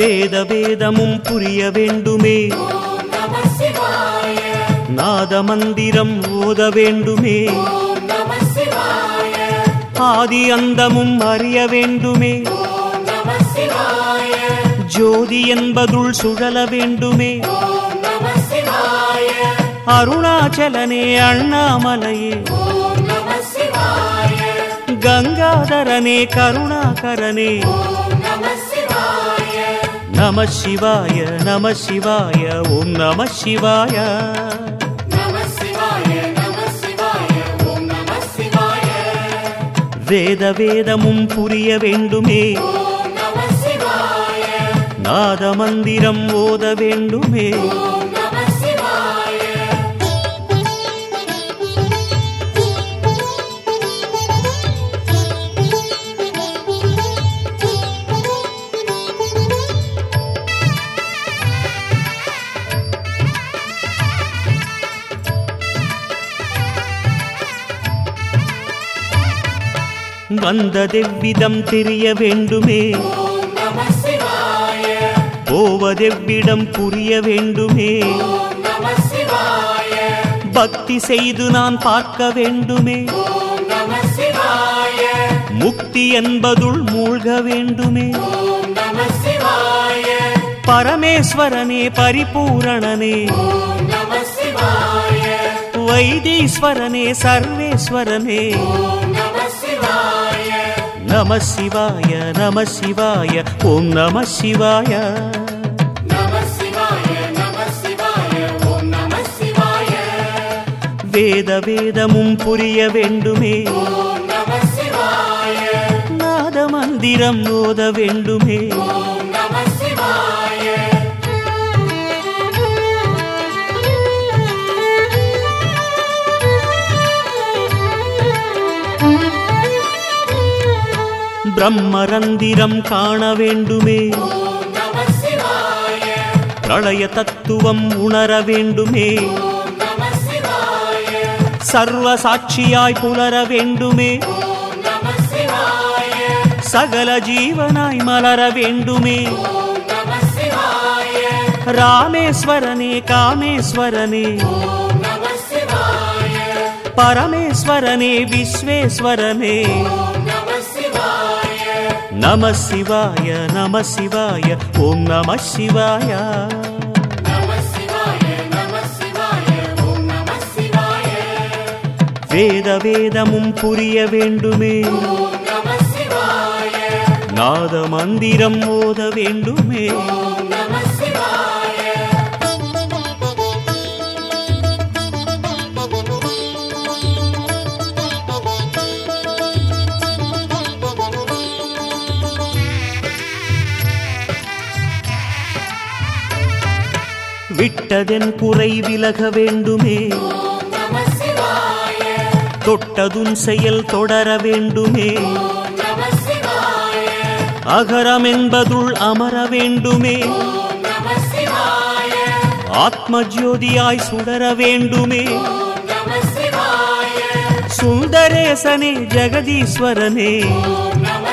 வேத வேதமும் புரிய வேண்டுமே. நாத மந்திரம் ஓத வேண்டுமே. ஆதி அந்தமும் அறிய வேண்டுமே. ஜோதி என்பதுள் சுழல வேண்டுமே. அருணாச்சலனே அண்ணாமலையே. கங்காதரனே கருணாகரனே. நம சிவாய நம சிவாய ஓம் நம சிவாய. வேத வேதமும் புரிய வேண்டுமே. நாத மந்திரம் ஓத வேண்டுமே. வந்ததெவ்விதம் தெரிய வேண்டுமே. போவதெவ்விடம் புரிய வேண்டுமே. பக்தி செய்து நான் பார்க்க வேண்டுமே. முக்தி என்பதுள் மூழ்க வேண்டுமே. பரமேஸ்வரனே பரிபூரணனே. வைதீஸ்வரனே நம சிவாய சர்வேஸ்வரனே. நம சிவாய நம சிவாய ஓம் நம சிவாய. வேத வேதமும் புரிய வேண்டுமே. நாத மந்திரம் ஓத வேண்டுமே. பிரம்மரந்திரம் காண வேண்டுமே. பிரளய தத்துவம் உணர வேண்டுமே. ஓம் சர்வ சாட்சியாய் புலர வேண்டுமே. சகல ஜீவனாய் மலர வேண்டுமே. ராமேஸ்வரனே காமேஸ்வரனே. ஓம் நம சிவாய பரமேஸ்வரனே விஸ்வேஸ்வரனே. நம சிவாய நம சிவாய ஓம் நம சிவாய. வேத வேதமும் புரிய வேண்டுமே. நாத மந்திரம் ஓத வேண்டுமே. விட்டதென் குறை விலக வேண்டுமே. தொட்டதும் செயல் தொடர வேண்டுமே. அகரம் என்பதுள் அமர வேண்டுமே. ஆத்ம ஜோதியாய் சுடர வேண்டுமே. சுந்தரேசனே ஜெகதீஸ்வரனே. ஓம் நம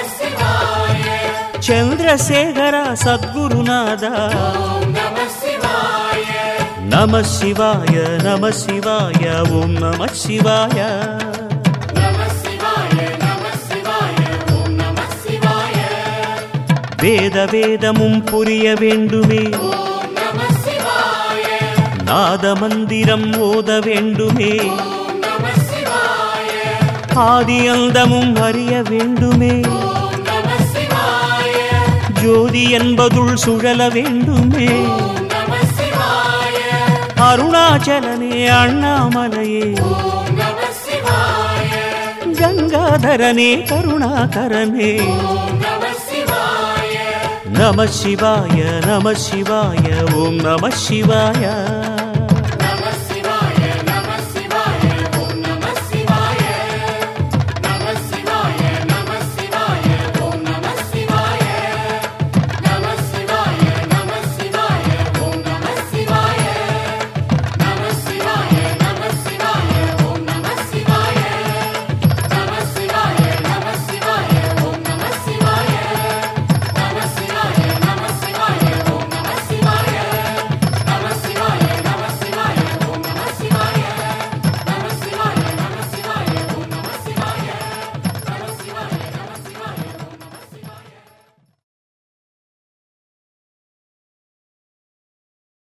நம சிவாய நம சிவாய ஓம் நம சிவாய. வேத வேதமும் புரிய வேண்டுமே. நாத மந்திரம் ஓத வேண்டுமே. ஆதி அந்தமும் அறிய வேண்டுமே. ஜோதி என்பதுள் சுழல வேண்டுமே. அருணாச்சலனே அண்ணாமலையே. கங்காதரனே கருணாகரனே. நம சிவாய நம சிவாய ஓம் நம சிவாயா.